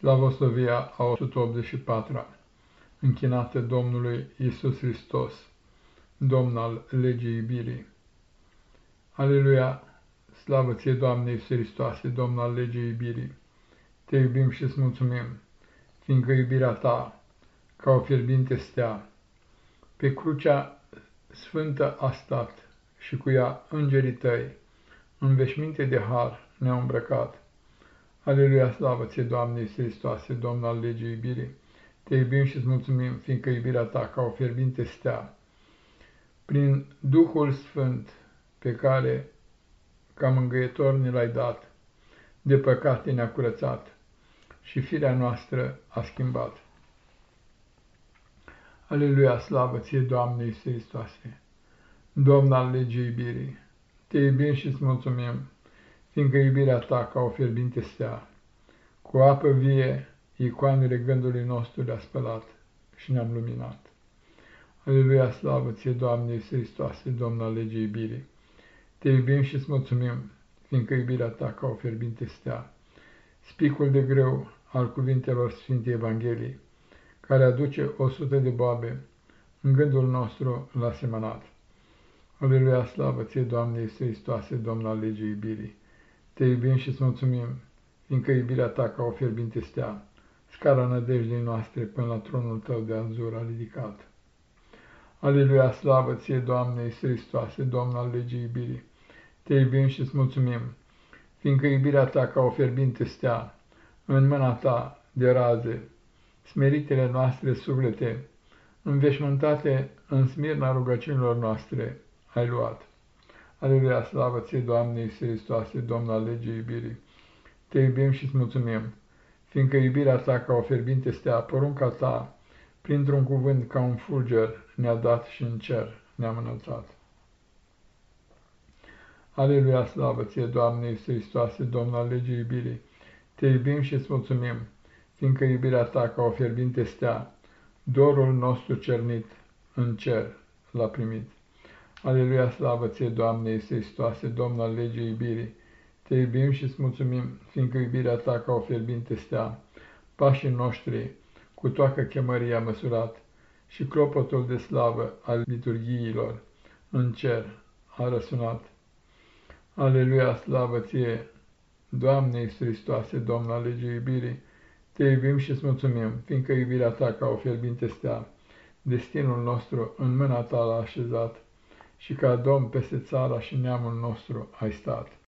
Slavoslovia a 184-a, închinată Domnului Isus Hristos, Domn al legii iubirii. Aleluia, slavă ție, Doamne Iisus Hristoase, Domn al legii iubirii. Te iubim și îți mulțumim, fiindcă iubirea ta, ca o fierbinte stea, pe crucea sfântă a stat și cu ea îngerii tăi, în veșminte de har ne-au îmbrăcat Aleluia, slavă ție, Doamne Iisus Hristoase, Domn al legii iubirii! Te iubim și îți mulțumim, fiindcă iubirea ta, ca o fierbinte stea, prin Duhul Sfânt pe care, ca mângâietor, ne l-ai dat, de păcate ne-a curățat și firea noastră a schimbat. Aleluia, slavă ție, Doamne Iisus Hristoase, Domn al legii iubirii! Te iubim și îți mulțumim, fiindcă iubirea ta ca o fierbinte stea, cu apă vie, icoanele gândului nostru le-a spălat și ne-am luminat. Aleluia, slavă ție, Doamne Iisus Hristoase, Domn al legii iubirii! Te iubim și îți mulțumim, fiindcă iubirea ta ca o fierbinte stea, spicul de greu al cuvintelor Sfintei Evangheliei, care aduce o sută de boabe, în gândul nostru l-a semănat. Aleluia, slavă ție, Doamne Iisus Hristoase, Domn al legii iubirii! Te iubim și îți mulțumim, fiindcă iubirea ta ca o fierbinte stea, scara nădejdei noastre până la tronul tău de azur a ridicat. Aleluia, slavă ție, Doamne Iisus Hristoase, Domn al legii iubirii! Te iubim și îți mulțumim, fiindcă iubirea ta ca o fierbinte stea, în mâna ta de raze, smeritele noastre suflete, înveșmântate în smirna rugăciunilor noastre, ai luat. Aleluia, slavă ție, Doamne Iisus Hristoase, Domn al legii iubirii! Te iubim și îți mulțumim, fiindcă iubirea ta ca o fierbinte stea, porunca ta, printr-un cuvânt ca un fulger, ne-a dat și în cer ne-am înălțat. Aleluia, slavă ție, Doamne Iisus Hristoase, Domn al legii iubirii! Te iubim și îți mulțumim, fiindcă iubirea ta ca o fierbinte stea, dorul nostru cernit în cer l-a primit. Aleluia, slavă ție, Doamne Iisus Hristoase, Domn al legii iubirii! Te iubim și îți mulțumim, fiindcă iubirea ta ca o fierbinte stea, pașii noștri cu toată chemăria măsurat și clopotul de slavă al liturghiilor în cer a răsunat. Aleluia, slavă ție, Doamne Iisus Hristoase, Domn al legii iubirii! Te iubim și îți mulțumim, fiindcă iubirea ta ca o fierbinte stea, destinul nostru în mâna ta l-a așezat și ca domn peste țara și neamul nostru ai stat.